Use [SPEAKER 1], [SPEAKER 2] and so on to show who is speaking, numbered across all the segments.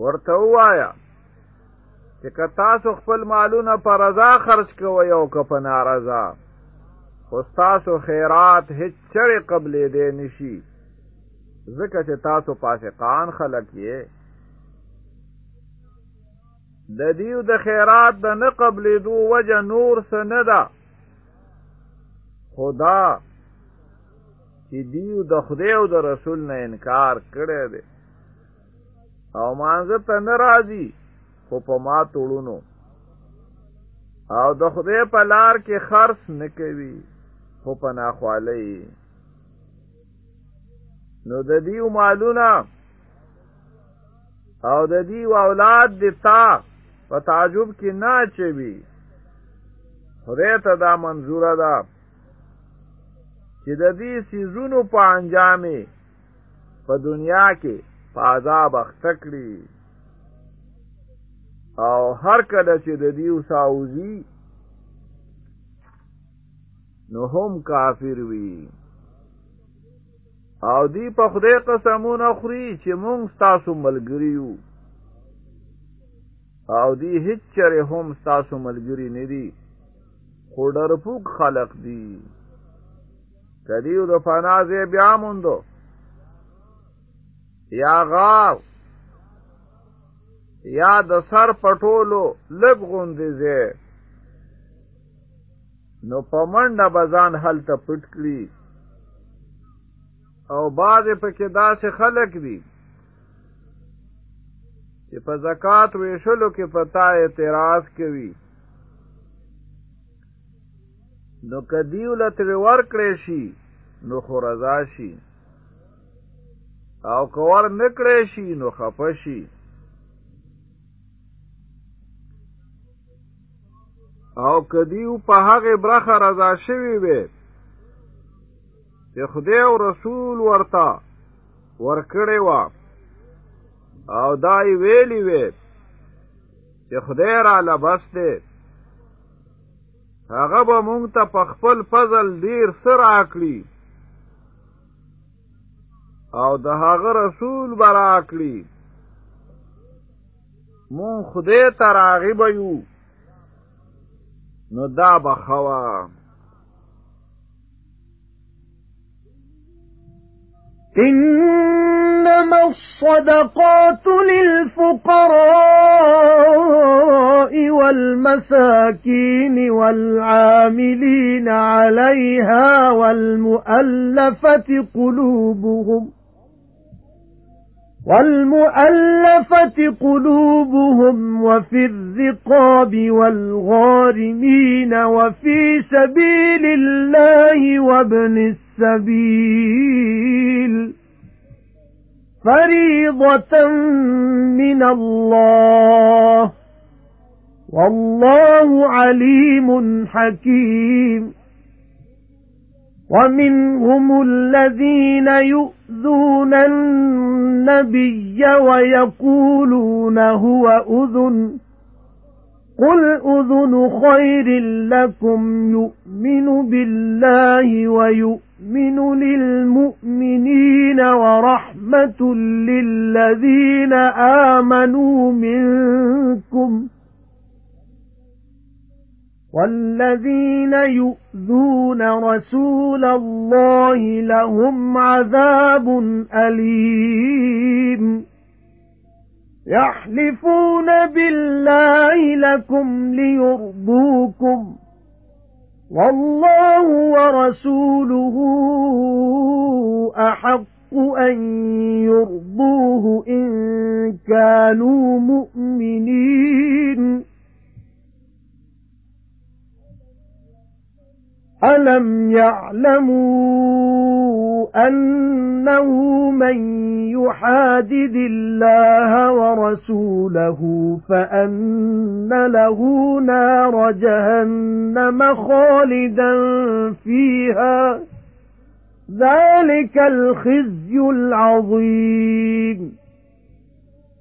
[SPEAKER 1] ورته وایا چې که تاسو خپل مالونه په رضا خرج کوئ او که په نارضا خو تاسو خیرات هیڅ چرې قبلې دی نشي ځکه چې تاسو فاسقان خلک یې. د دیو د خیرات د نه قبلېدو وجه نور څه نه ده. خدا چې دیو د خدای او د رسول نه انکار کړی دی او مانزه ته نه راځي. خو په ما توړونو او د خدای په لار کې خرڅ نه کوي. خو په ناخوالۍ نو د دیو مالونه او د دیو اولاد دی تا په تعجب کې نه چوي خدای ته دا منظوره ده چې د دې سيزونو په انجامې په دنیا کې عذاب اخته کړي او هر کله چې د دیو ساوزی نو هم کافر وي. او دی په خدای قسمونه خوري چې مونږ تاسو ملګری یو. او دی هیڅ چره هم تاسو ملګری نه دي. خو ډرپوک خلق دي. کدیو د فنازه بیا موندو یا غاو یا د سر پټولو لګ غوندې زه نو پمنډه بزان حل ته پټ کړی او باز پکې داسې خلک دي چې په زکات ویشلو کې پتا اعتراض کوي. نو کدیو لته ورکړې شي نو خو رضا شي او کور نکړې شي نو خپه شي. او کدیو په هغه برخه رضا شوی وي چې خدای او رسول ورته ورکړې و او دای ویلی وي چې خدای را لبس دی هغه به مونږ ته په خپل فضل ډیر سر اکړي أو د هغه رسول براکړي مون خدای ته راغب یو. نو دا بخوا
[SPEAKER 2] إنما الصدقات للفقراء والمساكين والعاملين عليها والمؤلفة قلوبهم والمؤلفة قلوبهم وفي الرقاب والغارمين وفي سبيل الله وابن السبيل. فريضة من الله. والله عليم حكيم. ومنهم الذين يؤذون النبي ويقولون هو أذن قُلْ أُذُنُ خَيْرٍ لَّكُمْ يُؤْمِنُ بِاللَّهِ وَيُؤْمِنُ لِلْمُؤْمِنِينَ وَرَحْمَةٌ لِّلَّذِينَ آمَنُوا مِنكُمْ وَالَّذِينَ يُؤْذُونَ رَسُولَ اللَّهِ لَهُمْ عَذَابٌ أَلِيمٌ. يَحْلِفُونَ بِاللَّهِ لَكُمْ لِيُرْضُوكُمْ. وَاللَّهُ وَرَسُولُهُ أَحَقُّ أَن يُرْضُوهُ إِن كَانُوا مُؤْمِنِينَ. أَلَمْ يَعْلَمُوا أَنَّهُ مَن يُحَادِدِ اللَّهَ وَرَسُولَهُ فَأَنَّ لَهُ نَارَ جَهَنَّمَ خَالِدًا فِيهَا ذَلِكَ الْخِزْيُ الْعَظِيمُ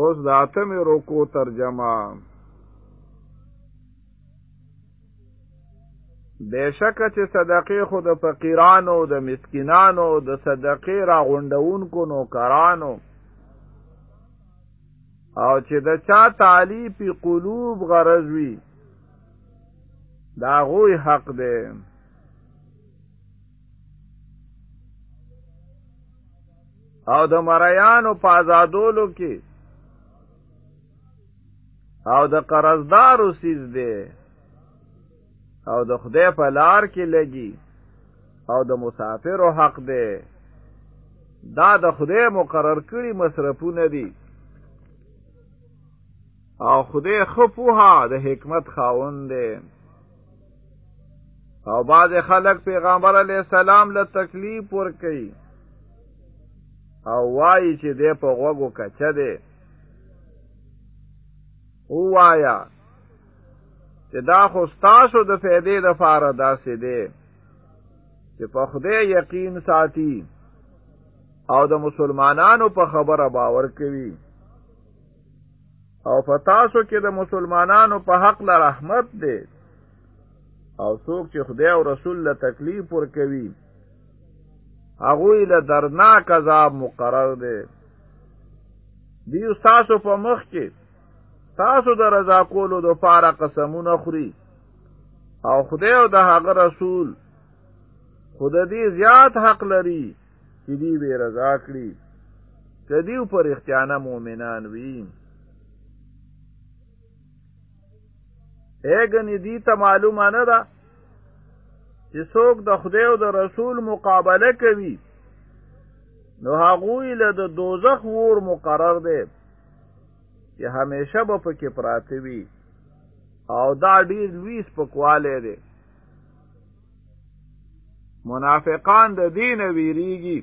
[SPEAKER 1] اوس د اتمې روکو ترجمه. بشکه چې صدقې خود د فقیرانو د مسکینانو د صدقې را غونډونکو نوکرانو. او چې د چا تالیف قلوب غرض وي دا غوی حق دی. او د مریانو په آزادولو کې او د قرضدارو سیز دی. او د خدای په لار کې لګي. او د مسافرو حق دی. دا د خدای مقرر کړي مصرفونه دي. او خدای خفوها د حکمت خاوند دی. او بعض خلک پیغمبر علی السلام له تکلیف ور کوي او وایي چې دی په غوګو کچه دی وایا چې دا خو ستاسو د فائدې د فاره داسې دی چې په خدای یقین ساتي او د مسلمانانو په خبره باور کوي. او فتاسو کې د مسلمانانو په حق له رحمت دی. او څوک چې خدای او رسول له تکلیف ور کوي هغه له درناک عذاب مقرر دی. دی تاسو په مخ کې تاسو د رضا کولو د پاره قسمونه خوري. او خدای او د هغه رسول خود دې زیات حق لري چې دې به رضا کړی کدی پر اختیانه مؤمنان وي. اګنې دې ته معلومه نه ده چې څوک د خدای او د رسول مقابله کوي. نو هغه له د دوزخ ور مقرر دی چې همیشه به پکې پراته وي. او دا ډیر لوی سپکواله دی. منافقان د دین ویریږي.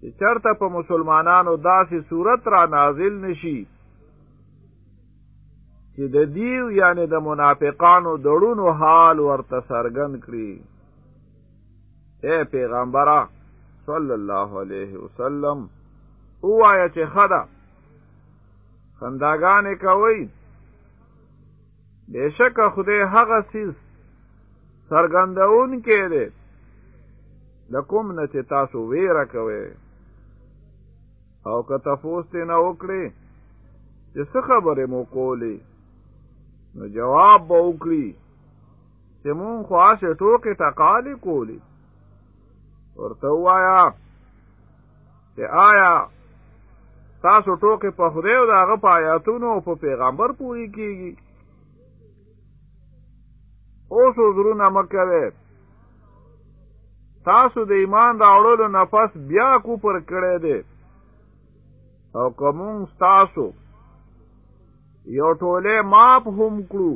[SPEAKER 1] چې چرته په مسلمانانو داسې صورت را نازل نشي. چې د دیو یعنی د منافقانو دړونو حال ورته سرګن کړي. اے پیغمبره صلی الله علیه وسلم اوایا چې خدا خنداګانې کوي بشک خدای هغه سیس سرګندون کې دی لکم نه چې تاسو ویره کوي او که تاسو نه وکړي چې څه خبره مو کولې. نو جواب به وکړي چې مون خواشه ټوکې ټقالې کولې. ورته وایا چې آیا تاسو ټوکې په خدای او داغه په آیاتونو او په پیغمبر پوری کیږي. اوس حضورونه مکوي تاسو د ایمان راوړلو نفس بیا کو پر کړی دی. او کومون تاسو یو ټوله ماپ هم کړو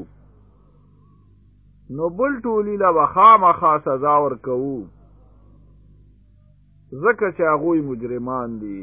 [SPEAKER 1] نو بل ټولی لا خامخا سزا ورکوو. زکه چې هغه مجرمان دي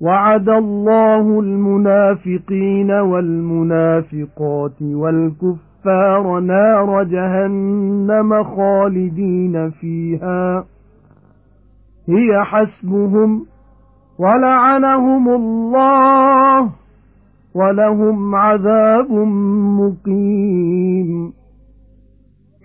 [SPEAKER 2] وَعَدَ اللَّهُ الْمُنَافِقِينَ وَالْمُنَافِقَاتِ وَالْكُفَّارَ نَارَ جَهَنَّمَ خَالِدِينَ فِيهَا. هِيَ حَسْبُهُمْ وَلَعَنَهُمُ اللَّهُ وَلَهُمْ عَذَابٌ مُقِيمٌ.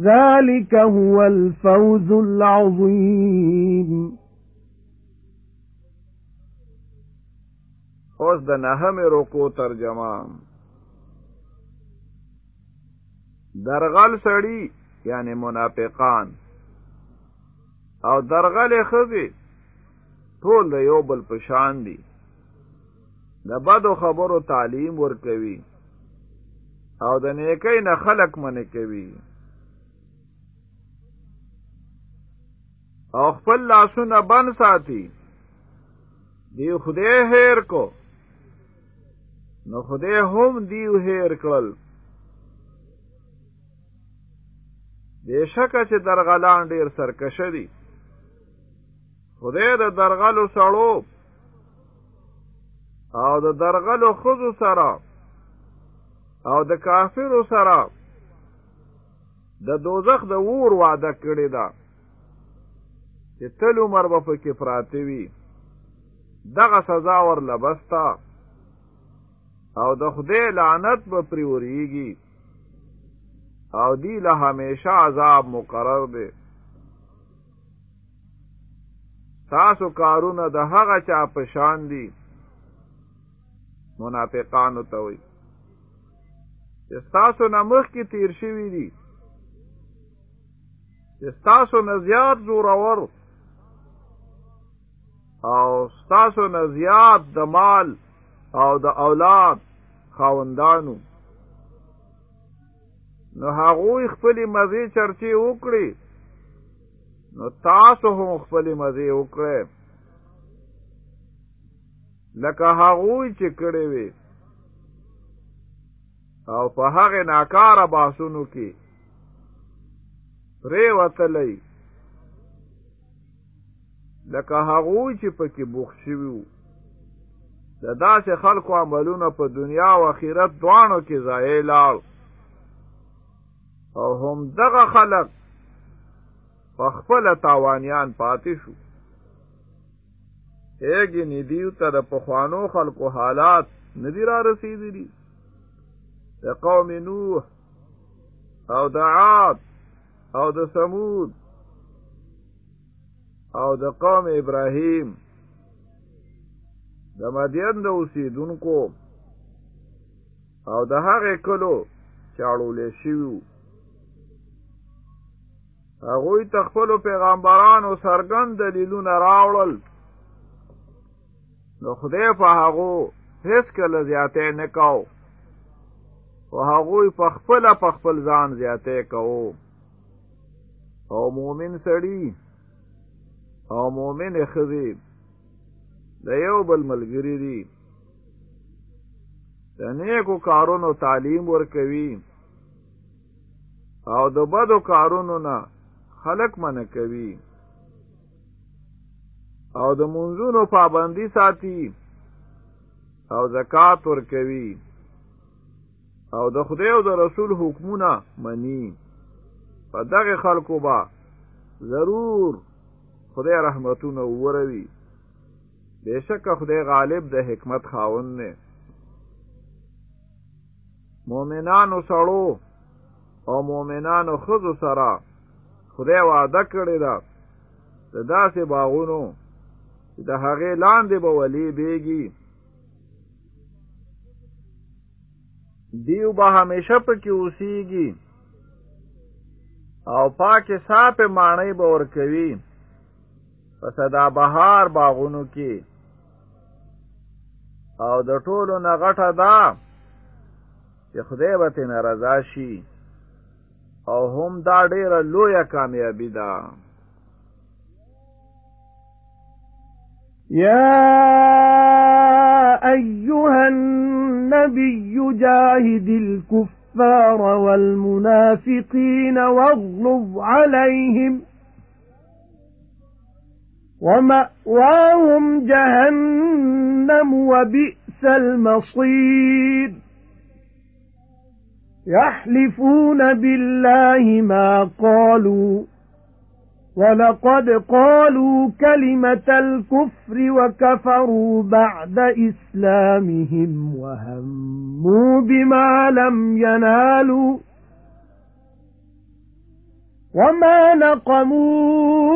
[SPEAKER 2] ذَلِكَ هُوَ الْفَوْزُ الْعَظِيمُ.
[SPEAKER 1] اوس د نهم رکو ترجمه. درغل سړی یعنی منافقان. او درغل خزي ټول د یو بل پشان دي. د بدو خبرو تعلیم ورکوي. او د نیکی نه خلق منې کوي او خپل لاسونه بند ساتي. دی خدای هیر کو. نو خدای هم دیو هیر کړل. بشکه چې درغلان ډیر سرکشه دي. خدای د درغلو سړو. او د درغلو خزو سره. او د کافرو سره. د دوزخ د ور وعده کړی ده چې تل عمر به پکې پراته وي دغه سزا ور لبستا او د خدای لعنت به پریوريږي او دی له همیشه عذاب مقرر دی. تاسو کارونه د هغه چا په شان دي منافقانو ته وي چې تاسو نمخ کې تیر شوي دي چې تاسو نه زیات زورور او ستاسو نه زیات د مال او د اولاد خاوندانو. نو هغوی خپل مزي چرچی وکړي. نو تاسو هم خپل مزه وکړئ. لکه هغوی چې کړی وي او په هغه ناکاره باسونو کې پرې وتلی لکه هغوی چې پکې بوخ شوي وو. د داسې خلکو عملونه په دنیا او آخرت دواړو کې ضایع لاړ. او هم دغه خلک په خپل تاوانیان پاتې شو. ایگی ندیو تا دا پخوانو خلقو حالات ندی را دی دا قوم نوح او دا عاد او دا سمود او دا قوم ابراهیم. د مدین د اوسیدونکو او د هغې کلو چاړولې شوي هغوی تخپلو پیغمبرانو سرګند دلیلونه راوړل. نو خدای په هغه هیڅ کله زیاتې نه کاو او هغه په خپل په خپل ځان زیاتې کاو او مؤمن سړی او مؤمن خزی د یو بل ملګری دي. د نیکو کارونو تعلیم ورکوي. او د بدو کارونو نه خلق منع کوي. او د منځونو پابندي ساتي. او زکات ورکوي. او د خدای او د رسول حکمونه مني. په دغه خلکو با ضرور خدای رحمتونه وروي بشک خدای غالب د حکمت خاون نه مؤمنانو سړو او مؤمنانو خزو سره خدای وعده کړی دا د داسې باغونو چې د هغې لاندې به ولی بیږي دیو به همیشه پکې اوسیږي او پاکې صافې ماڼۍ به ورکوي په صدا بهار باغونو کې. او د ټولو نه غټه ده چې خدای به ترې رضا شي. او هم دا ډیره لویه کامیابی ده.
[SPEAKER 2] يا أيها النبي جاهد الكفار والمنافقين واغلظ عليهم ومأواهم جهنم وبئس المصير. يحلفون بالله ما قالوا وَلَقَدْ قَالُوا كَلِمَةَ الْكُفْرِ وَكَفَرُوا بَعْدَ إِسْلَامِهِمْ وَهَمُّوا بِمَا لَمْ يَنَالُوا وَمَا نَقَمُوا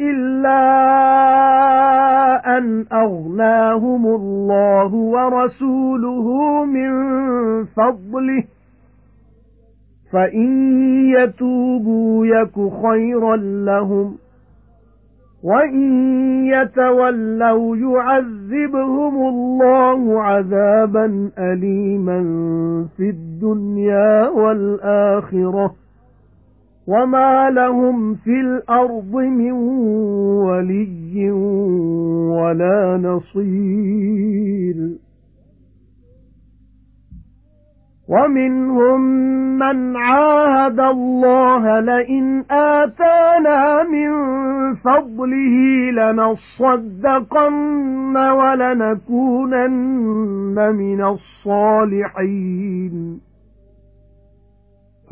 [SPEAKER 2] إِلَّا أَنْ أَغْنَاهُمُ اللَّهُ وَرَسُولُهُ مِنْ فَضْلِهِ فَإِن يَتُوبُوا يَكُ خَيْرًا لَّهُمْ وَإِن يَتَوَلَّوْا يُعَذِّبْهُمُ اللَّهُ عَذَابًا أَلِيمًا فِي الدُّنْيَا وَالْآخِرَةِ وَمَا لَهُمْ فِي الْأَرْضِ مِنْ وَلِيٍّ وَلَا نَصِيرٍ وَمِنْهُمْ مَنْ عَاهَدَ اللَّهَ لَئِنْ آتَانَا مِنْ فَضْلِهِ لَنَصَّدَّقَنَّ وَلَنَكُونَنَّ مِنَ الصَّالِحِينَ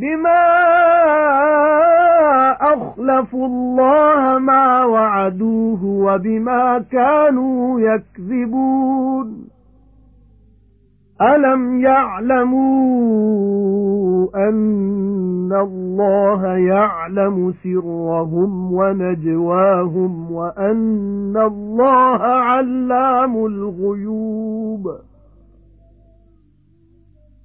[SPEAKER 2] بِمَا أَخْلَفُوا اللَّهَ مَا وَعَدُوهُ وَبِمَا كَانُوا يَكْذِبُونَ. أَلَمْ يَعْلَمُوا أَنَّ اللَّهَ يَعْلَمُ سِرَّهُمْ وَنَجْوَاهُمْ وَأَنَّ اللَّهَ عَلَّامُ الْغُيُوبِ؟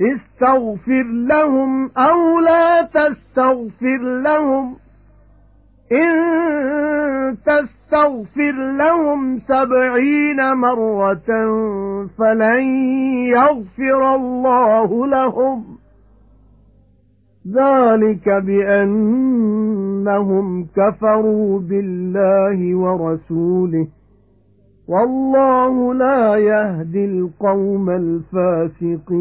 [SPEAKER 2] استغفر لهم أو لا تستغفر لهم. إن تستغفر لهم سبعين مرة فلن يغفر الله لهم. ذلك بأنهم كفروا بالله ورسوله. والله لا يهدي القوم الفاسقين.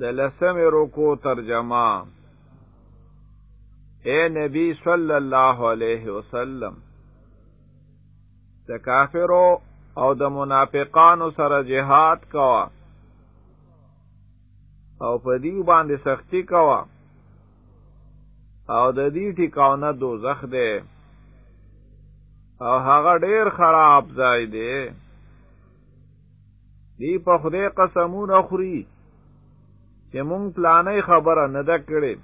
[SPEAKER 1] د لسم رکو ترجمه. اے نبی صلی الله علیه وسلم د کافرو أو د منافقانو سره جهاد کوا أو په دې باندې سختی کوا او د دې ټیکاونه دوزخ دی. او هغه ډیر خراب ځای دی. دی په خدای قسمونه خوري چې مونږ پلانې خبره نه ده کړې.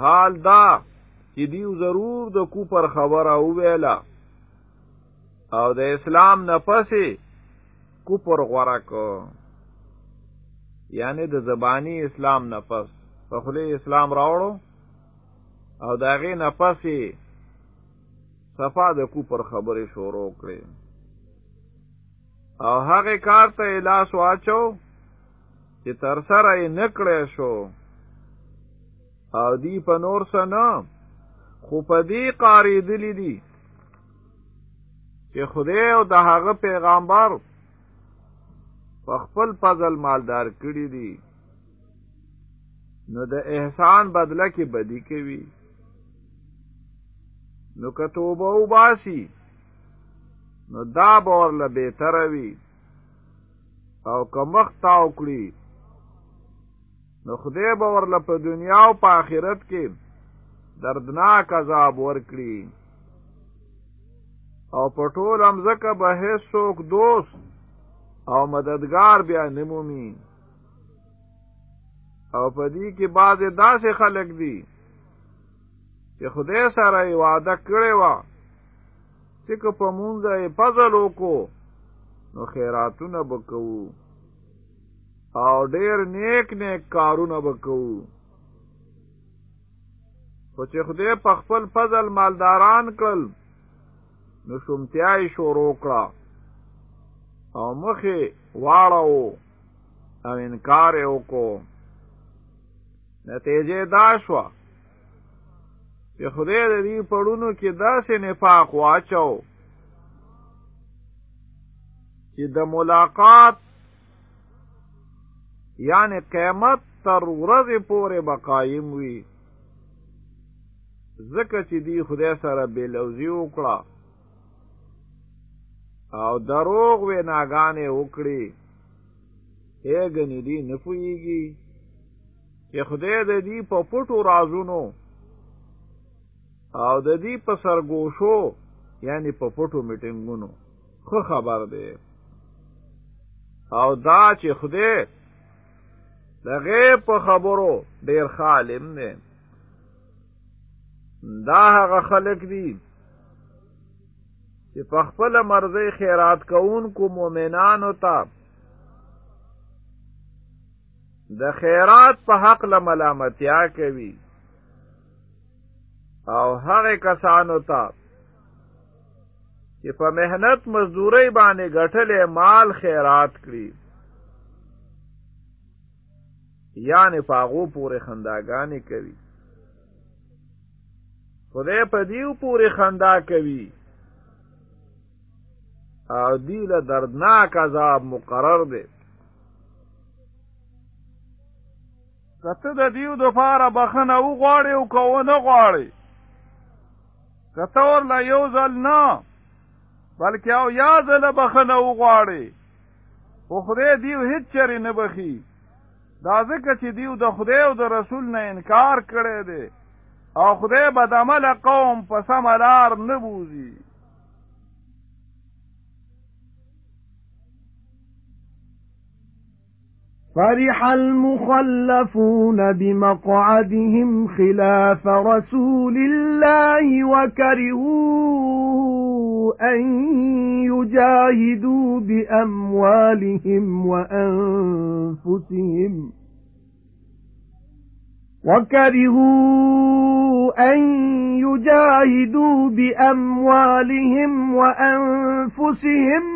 [SPEAKER 1] حال دا چې دیو ضرور د کوپر خبره وویلا او د اسلام نه پسې کوپر غوړه کو یعنی د زبانی اسلام نه پس په خلی اسلام راوړو او داغه نفسي صفا د کو پر خبرې شروع کړې. او هغه کار ته لاس واچو چې تر سره یې نکړې شو. او دی په نور سره خو په دې قاری دلی دي چې خدای او د هغه پیغمبر په خپل فضل مالدار کړی دي نو د احسان بدله کې بدی کوي. نو که توبه وباسي نو دا بور له بهتره وي. او که مخ تاو کړي نو خدای به ورله په دنیا او په آخرت کې دردناک عذاب ورکړي. او په ټول امزکه به هیڅ څوک دوست او مددگار بیا نمومي او په دې کې بعض داسې خلک دي چې خدای سره وعده کړی و چې که په مونږ یې فضل وکړو نو خیراتونه به کوو. او ډیر نیک نیک کارونه به کوو. خو چې خدای په خپل فضل مالداران کړل نو شومتیا یې شروع کړه او مخې واړو او انکار یې وکړو نتیجه دا شو چې خدای د دې پړونو کې داسې نفاق واچو چې د ملاقات یعنی قیامت تر ورځې پورې بقایم وي. ځکه چې دی خدای سره بېلوزي وکړه. او دروغ وې ناګانې وکړي هیګنې دی نه پوهېږي چې خدای د دې په پټو رازونو او د دې په سرګوشو یعنی په پټو میټینګونو. خو خبر دی. او دا چې خدای د غیب په خبرو ډیر خالم دی. دا هغه خلق دي چې په خپل مرزي خیرات کوونکو مؤمنانو ته د خیرات په حق له ملامتیا کوي. او هغه کسانو ته چې په مهنت مزدوري باندې ګټلې مال خیرات کړي. یعنی پاغو پورې خنداګانې کوي. خدای په دیو پورې خندا کوي. او دی له دردناک عذاب مقرر دی کته د دیو د فاره بخنه و غواړي او کو نه غواړي کته ورلا یو ځل نه بلکې او یا ځل بخنه و غواړي خو خدای دیو هیڅ چری نه بخي دا ځکه چې دیو د خدای او د رسول نه انکار کړي دي او خدای بد عمل قوم په سم لار نه بوزي
[SPEAKER 2] فرح المخلفون بمقعدهم خلاف رسول الله وكرهوا أن يجاهدوا بأموالهم وأنفسهم وَكَرِهُوا أَن يُجَاهِدُوا بِأَمْوَالِهِمْ وَأَنفُسِهِمْ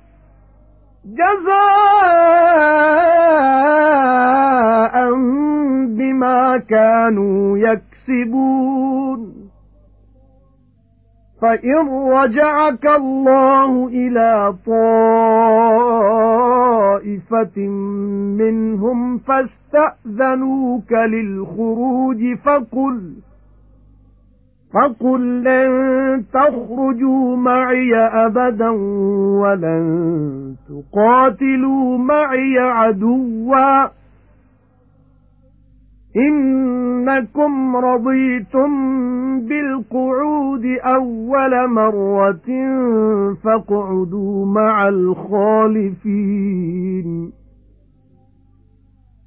[SPEAKER 2] جَزَاءً بِمَا كَانُوا يَكْسِبُونَ. فَإِن رَّجَعَكَ اللَّهُ إِلَى طَائِفَةٍ مِّنْهُمْ فَاسْتَأْذَنُوكَ لِلْخُرُوجِ فَقُلْ فَقُل لَّن تَخْرُجُوا مَعِي أَبَدًا وَلَن تُقَاتِلُوا مَعِي عَدُوًّا. إِنَّكُمْ رَضِيتُم بِالْقُعُودِ أَوَّلَ مَرَّةٍ فَاقْعُدُوا مَعَ الْخَالِفِينَ.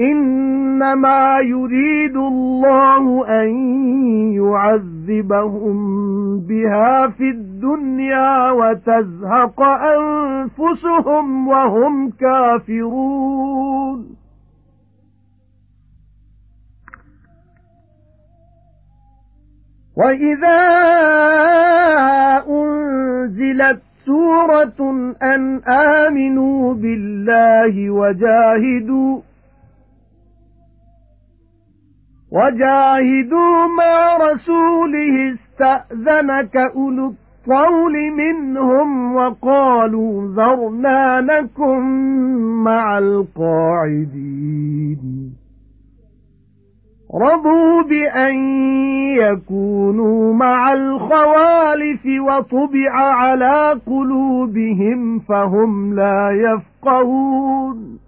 [SPEAKER 2] إِنَّمَا يُرِيدُ اللَّهُ أَن يُعَذِّبَهُم بِهَا فِي الدُّنْيَا وَتَزْهَقَ أَنفُسُهُمْ وَهُمْ كَافِرُونَ. وَإِذَا أُنْزِلَتْ سُورَةٌ أَنْ آمِنُوا بِاللَّهِ وَجَاهِدُوا وَجَاهِدُوا مَعَ رَسُولِهِ اسْتَأْذَنَكَ أُولُو الطَّوْلِ مِنْهُمْ وَقَالُوا ذَرْنَا نَكُن مَّعَ الْقَاعِدِينَ. رَضُوا بِأَن يَكُونُوا مَعَ الْخَوَالِفِ وَطُبِعَ عَلَى قُلُوبِهِمْ فَهُمْ لَا يَفْقَهُونَ.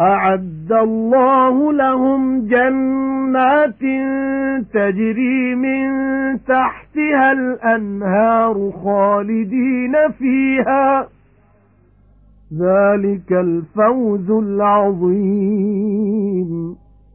[SPEAKER 2] أَعَدَّ اللَّهُ لَهُمْ جَنَّاتٍ تَجْرِي مِن تَحْتِهَا الْأَنْهَارُ خَالِدِينَ فِيهَا. ذَلِكَ الْفَوْزُ الْعَظِيمُ.